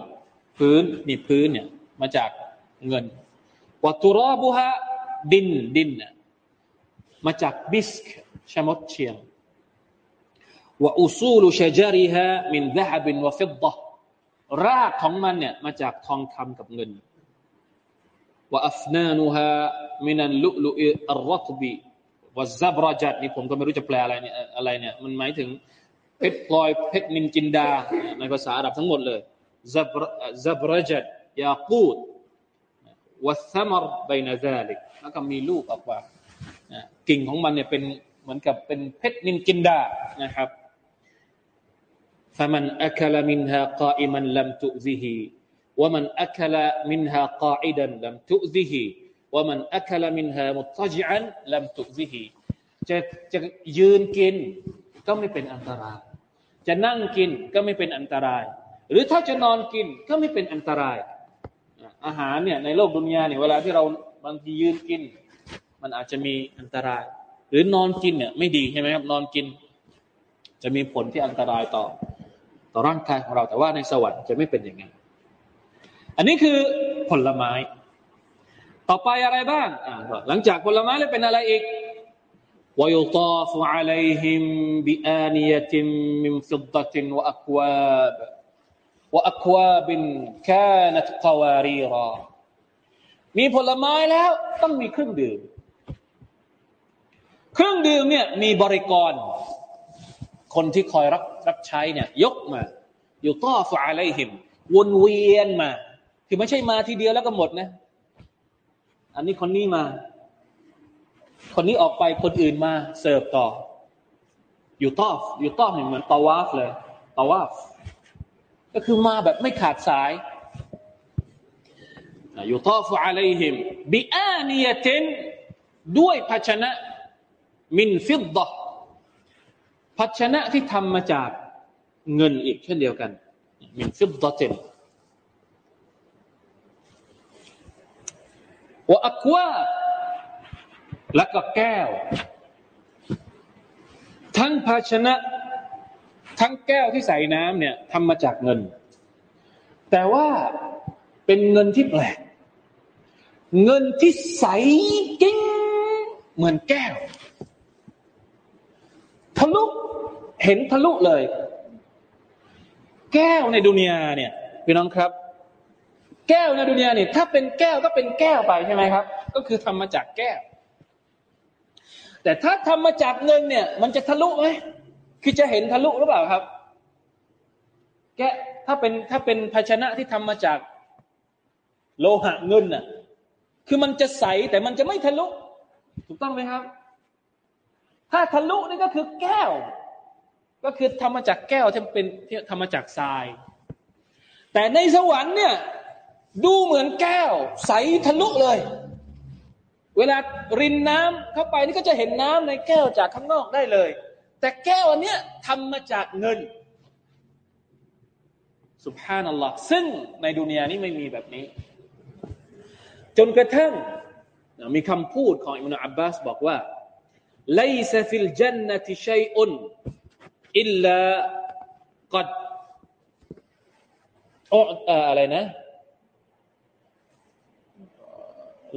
พื้นนี่พื้นเนี่ยมาจากเงินวะตุราบุฮะดินดินน่ะมาจากบิสกชมดเชียงว่าอุซูลุชจาริฮะมินดะฮบินวะฟิดดะ รากของมันเนี่ยมาจากทองคำกับเงินว่าอัฟนานุฮะมินันลุลุอัลรัตบีว่าซับรจัดนี่ผมก็ไม่รู้จะแปลอะไรเนี่ยอะไรเนี่ยมันหมายถึงเพชรพลอยเพชรนินจินดา ในภาษาอาหรับทั้งหมดเลยซับซับรจัดยากูดวัสมรบนาซาลิกแล้วก็มีลูกออกมากิ่งของมันเนี่ยเป็นเหมือนกับเป็นเพชรนินจินดานะครับ فمن أكل منها قائما لم تؤذه ومن أكل منها قاعدا لم تؤذه ومن أكل منها مضطجعا لم تؤذه จะจะยืนกินก็ไม่เป็นอันตราย จะนั่งกินก็ไม่เป็นอันตราย หรือถ้าจะนอนกินก็ไม่เป็นอันตราย อาหารเนี่ยในโลกดุนยาเนี่ยเวลาที่เราบางทียืนกิน มันอาจจะมีอันตราย หรือนอนกินเนี่ยไม่ดีใช่ไหมครับนอนกิน จะมีผลที่อันตรายต่อ ต่อร่างกายของเราแต่ว่าในสวรรค์จะไม่เป็นอย่างนั้นอันนี้คือผลไม้ ต่อไปอะไรบ้างหลังจากผลไม้แล้วเป็นอะไรอีก ويطاف عليهم بآنية من فضة وأكواب وأكواب كانت قواريرا มีผลไม้แล้วต้องมีเครื่องดื่มเครื่องดื่มเนี่ยมีบริกร คนที่คอยรับรับใช้เนี่ยยกมาอยู่ต้อฟอะไรหิมวนเวียนมา คือไม่ใช่มาทีเดียวแล้วก็หมดนะ อันนี้คนนี้มา คนนี้ออกไปคนอื่นมาเสิร์ฟต่อ อยู่ต้อฟอยู่ต้อเหมือนตาวาฟเลยตาวาฟก็คือมาแบบไม่ขาดสายอยู่ต้อฟอะไรหิมบิอานียตินด้วยภาชนะมินฟิดดะ ภาชนะที่ทำมาจากเงินอีกเช่นเดียวกันมินฟิดดะตินว่าอักวาแล้วก็แก้ว ทั้งภาชนะ ทั้งแก้วที่ใส่น้ำเนี่ยทำมาจากเงิน แต่ว่าเป็นเงินที่แปลก เงินที่ใสกิ้งเหมือนแก้ว ทะลุเห็นทะลุเลย แก้วในดุนยาเนี่ยพี่น้องครับ แก้วในดุนยาเนี่ยถ้าเป็นแก้วก็เป็นแก้วไปใช่ไหมครับ ก็คือทำมาจากแก้ว แต่ถ้าทำมาจากเงินเนี่ย มันจะทะลุไหมคือจะเห็นทะลุหรือเปล่าครับ แก้ถ้าเป็นถ้าเป็นภาชนะที่ทำมาจากโลหะเงินน่ะคือมันจะใสแต่มันจะไม่ทะลุถูกต้องไหมครับ ถ้าทะลุนี่ก็คือแก้ว ก็คือทำมาจากแก้วที่เป็นที่ทำมาจากทราย แต่ในสวรรค์เนี่ยดูเหมือนแก้ว ใสทะลุเลย เวลารินน้ำเข้าไปนี่ก็จะเห็นน้ำในแก้วจากข้างนอกได้เลย แต่แก้วอันเนี้ยทำมาจากเงินสุภานัลลอฮ์ซึ่งในดุนยานี้ไม่มีแบบนี้ จนกระทั่งมีคำพูดของอิมนุอับบาสบอกว่า ليس في الجنة شيء إلا قد อะไรนะ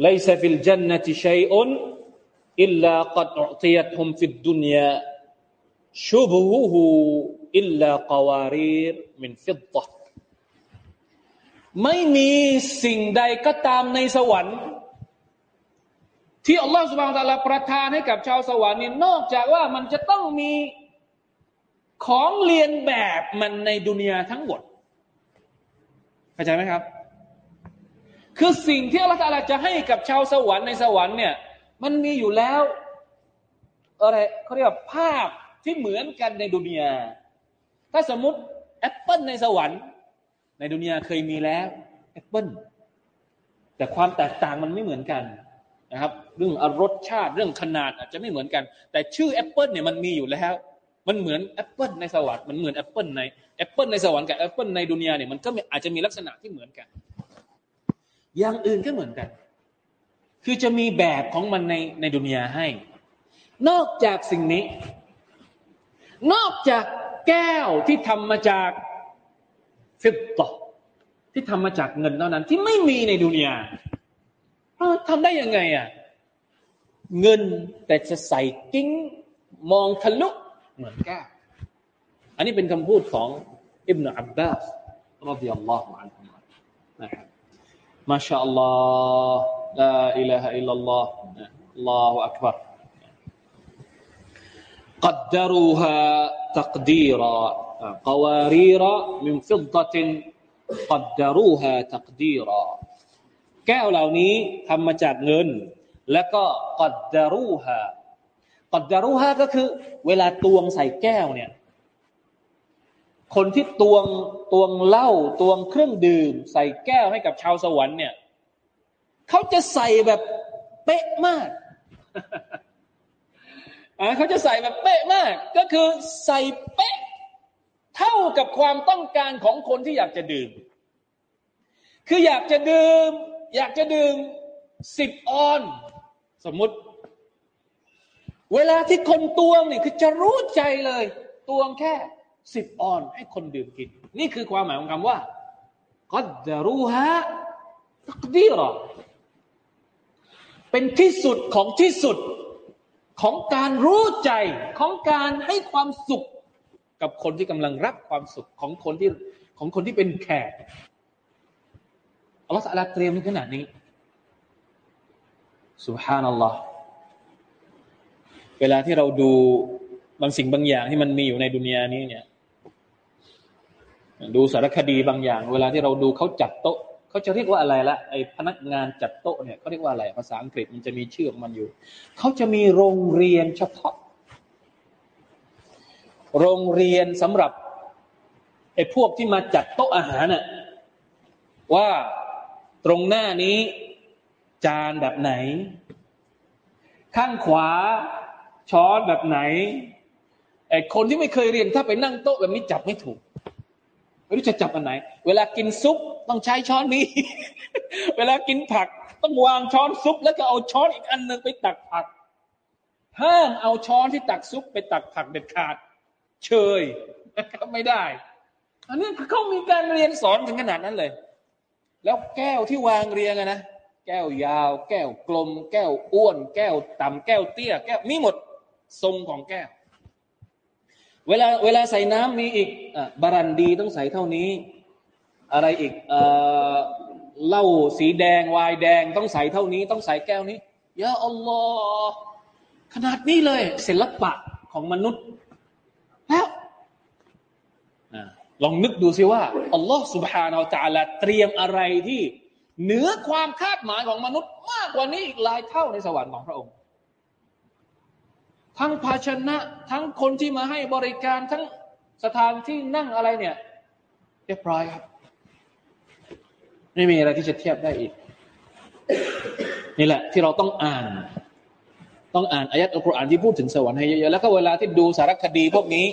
ليس في الجنة شيء إلا قد أعطيتهم في الدنيا شبهه إلا قوارير من فضة ไม่มีสิ่งใดก็ตามในสวรรค์ ที่อัลลอฮฺสุบานตะลาประทานให้กับชาวสวรรค์นี่นอกจากว่ามันจะต้องมีของเลียนแบบมันในดุนยาทั้งหมดเข้าใจไหมครับ คือสิ่งที่อัลลอฮฺจะให้กับชาวสวรรค์ในสวรรค์เนี่ย มันมีอยู่แล้วอะไรเขาเรียกว่าภาพที่เหมือนกันในดุนยาถ้าสมมติแอปเปิลในสวรรค์ ในดุนยาเคยมีแล้วแอปเปิลแต่ความแตกต่างมันไม่เหมือนกัน นะครับ เรื่องรสชาติเรื่องขนาดอาจจะไม่เหมือนกัน แต่ชื่อแอปเปิลเนี่ยมันมีอยู่แล้ว มันเหมือนแอปเปิลในสวรรค์มันเหมือนแอปเปิลในแอปเปิลในสวรรค์กับแอปเปิลในดุนยาเนี่ยมันก็อาจจะมีลักษณะที่เหมือนกัน อย่างอื่นก็เหมือนกัน คือจะมีแบบของมันในในดุนยาให้ นอกจากสิ่งนี้ นอกจากแก้วที่ทำมาจากفضةที่ทำมาจากเงินเท่านั้นที่ไม่มีในดุนยา ทำได้ยังไงอ่ะเงินแต่จะใส่กิ้งมองทะลุเหมือนแก้วอันนี้เป็นคำพูดของอิบนาอับบาสรดิยัลลอฮุอันฮุนะครับมาชาอัลลอฮ์ลาอิลาฮะอิลลัลลอฮ์อัลลอฮุอักบัร قدروها تقديرا قوارير من فضة قدروها تقديرا แก้วเหล่านี้ทำมาจากเงิน แล้วก็กัดดารูฮากัดดารูฮาก็คือ เวลาตวงใส่แก้วเนี่ย คนที่ตวงตวงเหล้าตวงเครื่องดื่ม ใส่แก้วให้กับชาวสวรรค์เนี่ยเขาจะใส่แบบเป๊ะมากเขาจะใส่แบบเป๊ะมาก ก็คือใส่เป๊ะ เท่ากับความต้องการของคนที่อยากจะดื่ม คืออยากจะดื่ม อยากจะดื่มสิบออน สมมุติ เวลาที่คนตวงนี่คือจะรู้ใจเลย ตวงแค่สิบออน ให้คนดื่มกิน นี่คือความหมายของคำว่ากัดดรูฮะตักดีรอเป็นที่สุดของที่สุดของการรู้ใจของการให้ความสุข กับคนที่กำลังรับความสุขของคนที่ของคนที่เป็นแขก อัลลอฮฺสัลาเตรียมในขนาดนี้สุฮานัลลอฮ์เวลาที่เราดูบางสิ่งบางอย่างที่มันมีอยู่ในดุนยานี้เนี่ย ดูสารคดีบางอย่าง เวลาที่เราดูเขาจัดโต๊ะเขาจะเรียกว่าอะไรละไอพนักงานจัดโต๊ะเนี่ยเขาเรียกว่าอะไรภาษาอังกฤษมันจะมีชื่อของมันอยู่เขาจะมีโรงเรียนเฉพาะ โรงเรียนสำหรับไอพวกที่มาจัดโต๊ะอาหารน่ะว่า ตรงหน้านี้ จานแบบไหน ข้างขวาช้อนแบบไหนไอ้คนที่ไม่เคยเรียนถ้าไปนั่งโต๊ะแบบนี้จับไม่ถูก ไม่รู้จะจับอันไหน เวลากินซุปต้องใช้ช้อนนี้ เวลากินผักต้องวางช้อนซุป แล้วก็เอาช้อนอีกอันหนึ่งไปตักผักห้ามเอาช้อนที่ตักซุปไปตักผักเด็ดขาด เชยไม่ได้ อันนี้เขามีการเรียนสอนถึงขนาดนั้นเลย แล้วแก้วที่วางเรียงนะแก้วยาว แก้วกลม แก้วอ้วน แก้วต่ำแก้วเตี้ย แก้วมีหมดทรงของแก้ว เวลาเวลาใส่น้ำมีอีกอบารันดีต้องใส่เท่านี้ อะไรอีกเหล้าสีแดงวายแดงต้องใส่เท่านี้ ต้องใส่แก้วนี้ยาอัลลอฮ์ขนาดนี้เลยศิลปะของมนุษย์แล้ว ลองนึกดูซิว่าอัลลอฮ์สุบฮานาอัลลาลเตรียมอะไรที่เหนือความคาดหมายของมนุษย์มากกว่านี้อีกหลายเท่าในสวรรค์ของพระองค์ ทั้งภาชนะ ทั้งคนที่มาให้บริการทั้งสถานที่นั่งอะไรเนี่ยเรียบร้อยครับ ไม่มีอะไรที่จะเทียบได้อีก นี่แหละ ที่เราต้องอ่าน ต้องอ่านอายัดอัลกุรอานที่พูดถึงสวรรค์ให้เยอะๆแล้วก็เวลาที่ดูสารคดีพวกนี้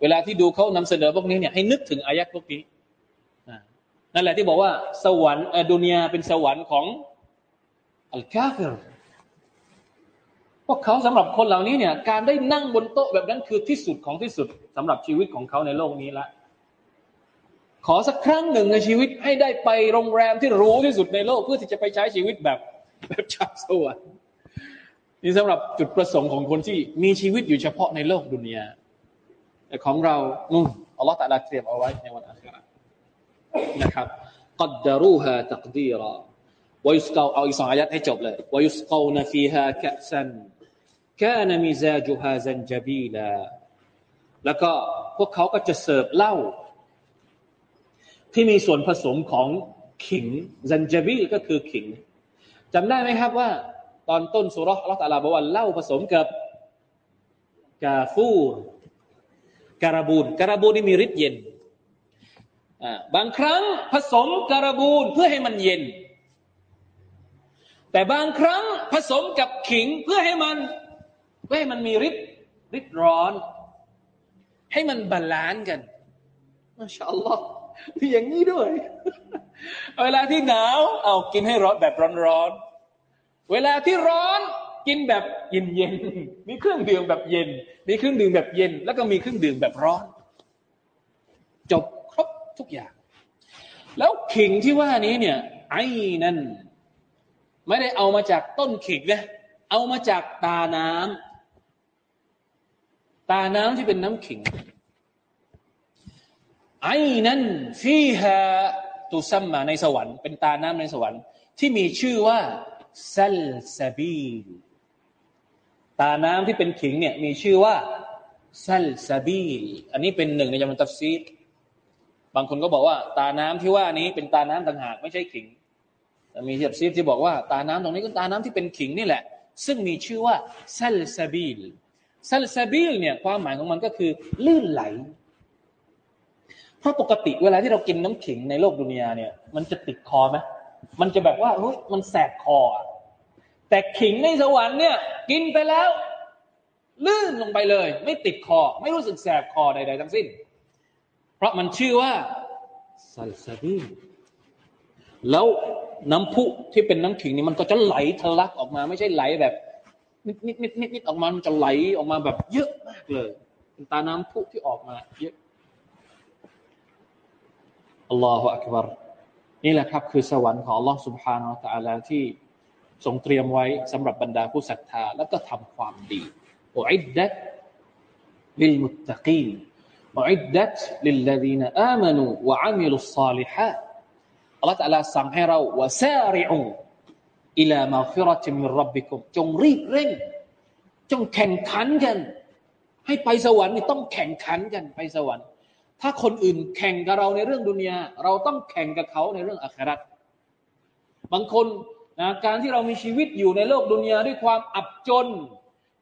เวลาที่ดูเขานำเสนอพวกนี้เนี่ยให้นึกถึงอายัดพวกนี้นั่นแหละที่บอกว่า สวรรค์ดุนยาเป็นสวรรค์ของอัลกาฟิรพวกเขาสำหรับคนเหล่านี้เนี่ยการได้นั่งบนโต๊ะแบบนั้นคือที่สุดของที่สุดสำหรับชีวิตของเขาในโลกนี้ละขอสักครั้งหนึ่งในชีวิตให้ได้ไปโรงแรมที่รู้ที่สุดในโลกเพื่อที่จะไปใช้ชีวิตแบบแบบชาวสวรรค์นี่สำหรับจุดประสงค์ของคนที่มีชีวิตอยู่เฉพาะในโลกดุนยา แต่ของเรานู่นอัลลอฮฺตะลาเตรียมเอาไว้ในวันอัครานะครับกัดดารูฮาตักดีรอวายุสกาเอาอีกสองอายัดให้จบเลยวายุสกานฟีฮากะซันกานมิซาจุฮาซันจบีลาแล้วก็พวกเขาก็จะเสิร์ฟเหล้าที่มีส่วนผสมของขิงزنجبيل ก็คือขิงจำได้ไหมครับว่า ตอนต้นซูเราะฮฺอัลลอฮฺตะอาลาบอกว่าเหล้าผสมกับكافور การบูนการบูนนี่มีฤทธิ์เย็นบางครั้งผสมการบูนเพื่อให้มันเย็น แต่บางครั้งผสมกับขิงเพื่อให้มันเพื่อให้มันมีฤทธิ์ฤทธิ์ร้อน ให้มัน balance กัน ما شاء الله มีอย่างนี้ด้วย เวลาที่หนาว เอากินให้ร้อนแบบร้อนๆเวลาที่ร้อน กินแบบเย็นเย็นมีเครื่องดื่มแบบเย็น มีเครื่องดื่มแบบเย็น แล้วก็มีเครื่องดื่มแบบร้อน จบครบทุกอย่าง แล้วขิงที่ว่านี้เนี่ย ไอ้นั่น ไม่ได้เอามาจากต้นขิงนะเอามาจากตาน้ำตาน้ำที่เป็นน้ำขิง ไอ้นั่นฟีฮาตุซัมมาในสวรรค์เป็นตาน้ำในสวรรค์ ที่มีชื่อว่าซัลซาบีล ตาน้ำที่เป็นขิงเนี่ยมีชื่อว่าซัลซาบีลอันนี้เป็นหนึ่งในจำนวนตัฟซีรบางคนก็บอกว่า ตาน้ำที่ว่านี้เป็นตาน้ำต่างหากไม่ใช่ขิงแต่มีตัฟซีรที่บอกว่า ตาน้ำตรงนี้ก็ตาน้ำที่เป็นขิงนี่แหละ ซึ่งมีชื่อว่าซัลซาบีลซัลซาบีลเนี่ยความหมายของมันก็คือ ลื่นไหล เพราะปกติเวลาที่เรากินน้ำขิงในโลกดุนยาเนี่ย มันจะติดคอไหมมันจะแบบว่าเฮ้ยมันแสบคอ แต่ขิงในสวรรค์เนี่ย กินไปแล้ว ลื่นลงไปเลย ไม่ติดคอ ไม่รู้สึกแสบคอใดๆทั้งสิ้น เพราะมันชื่อว่าซัลซาบีแล้วน้ำพุที่เป็นน้ำขิงนี่มันก็จะไหลทะลักออกมา ไม่ใช่ไหลแบบนิดนิดนิดนิดนิดออกมามันจะไหลออกมาแบบเยอะมากเลยเป็นตาน้ำพุที่ออกมาเยอะอัลลอฮฺอักบารนี่แหละครับคือสวรรค์ของ Allah سبحانه และ تعالى ที่ ทรงเตรียมไว้สำหรับบรรดาผู้ศรัทธา แล้วก็ทำความดีอุอิดดตลิลมุตตะกีนอุอิดดตลิลลดีนอามนูวะอามิลุสซาลิฮะอัลลอฮฺตะลาสั่งให้เราوسارعوا إلى مغفرة من ربكم จงรีบเร่ง จงแข่งขันกัน ให้ไปสวรรค์นี่ต้องแข่งขันกันไปสวรรค์ ถ้าคนอื่นแข่งกับเราในเรื่องดุนยาเราต้องแข่งกับเขาในเรื่องอาคิเราะฮฺบางคน นะการที่เรามีชีวิตอยู่ในโลกดุนยาด้วยความอับจน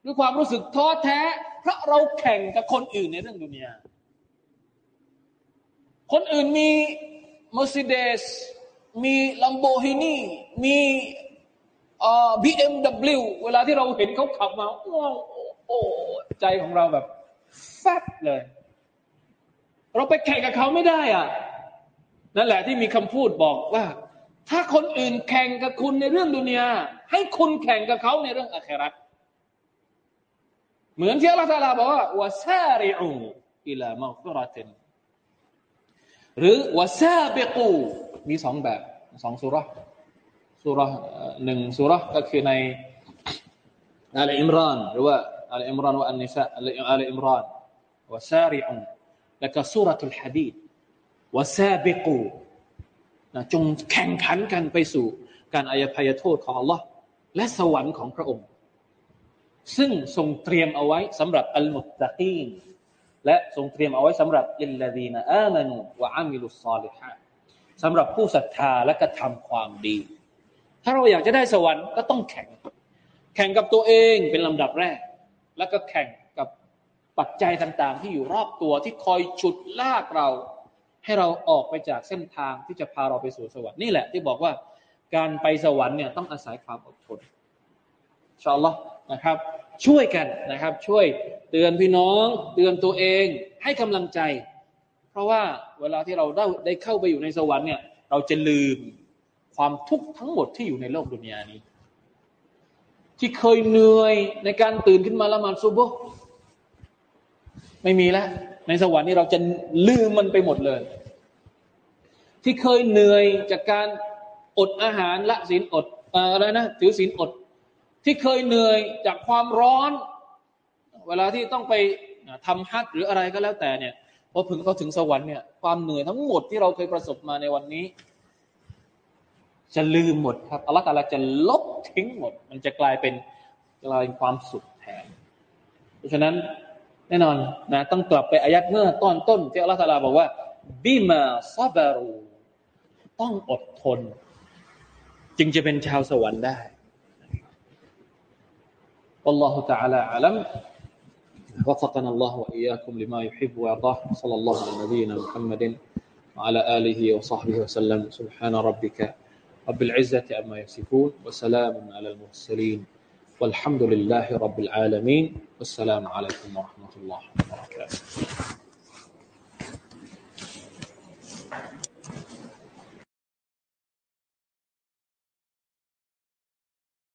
ด้วยความรู้สึกท้อแท้ เพราะเราแข่งกับคนอื่นในเรื่องดุนยาคนอื่นมีมอร์ซิเดสมีลัมโบฮินีมี BMW เวลาที่เราเห็นเขาขับมาว้โอ้ใจของเราแบบแฟบเลย เราไปแข่งกับเขาไม่ได้อะ นั่นแหละที่มีคำพูดบอกว่า ถ้าคนอื่นแข่งกับคุณในเรื่องดุนยาให้คุณแข่งกับเขาในเรื่องอาคราตเหมือนที่อัลลอฮฺตาลาบอกว่าวะซาริอูอิลามัฟิรตินหรือวะซาบิกูมีสองแบบสองสุรสุรหนึ่งสุรก็คือในอัลอิมรานหรือว่าอัลอิมรานว่าอันนิสาอัลอิมรานวะซาริอูแล้วก็สุรทุลฮะดีดวะซาบิกู จงแข่งขันกันไปสู่การอายภัยโทษของ Allah และสวรรค์ของพระองค์ ซึ่งทรงเตรียมเอาไว้สำหรับอัลมุตตะกีนและทรงเตรียมเอาไว้สำหรับอิลลาดีนอามานุวะอามิลุสซาลิฮะสำหรับผู้ศรัทธาและกระทำความดี ถ้าเราอยากจะได้สวรรค์ก็ต้องแข่ง แข่งกับตัวเองเป็นลำดับแรก แล้วก็แข่งกับปัจจัยต่างๆ ที่อยู่รอบตัวที่คอยฉุดลากเรา ให้เราออกไปจากเส้นทางที่จะพาเราไปสู่สวรรค์นี่แหละ ที่บอกว่าการไปสวรรค์เนี่ยต้องอาศัยความอดทนชอลล์นะครับ ช่วยกันนะครับ ช่วยเตือนพี่น้อง เตือนตัวเองให้กำลังใจ เพราะว่าเวลาที่เราได้ได้เข้าไปอยู่ในสวรรค์เนี่ยเราจะลืมความทุกข์ทั้งหมดที่อยู่ในโลกดุนยานี้ ที่เคยเหนื่อยในการตื่นขึ้นมาละหมาดซุบฮ์ไม่มีแล้วในสวรรค์นี่เราจะลืมมันไปหมดเลย ที่เคยเหนื่อยจากการอดอาหารละศีลอดอะไรนะถือศีลอด ที่เคยเหนื่อยจากความร้อน เวลาที่ต้องไปทำฮัจญ์หรืออะไรก็แล้วแต่เนี่ยพอถึงเขาถึงสวรรค์เนี่ยความเหนื่อยทั้งหมดที่เราเคยประสบมาในวันนี้ จะลืมหมดครับอัลลอฮฺตาลาจะลบทิ้งหมด มันจะกลายเป็นกลายเป็นความสุขแทน เพราะฉะนั้นแน่นอนนะต้องกลับไปอายัดเมื่อตอนต้นที่อัลลอฮฺตาลาบอกว่าบิมาซาบารู ต้องอดทน จึงจะเป็นชาวสวรรค์ได้ والله تعالى أعلم وفقنا الله وإياكم لما يحب ويرضاه صلى الله على نبينا محمد وعلى آله وصحبه وسلم سبحان ربك رب العزة عما يصفون وسلام على المرسلين والحمد لله رب العالمين والسلام عليكم ورحمة الله وبركاته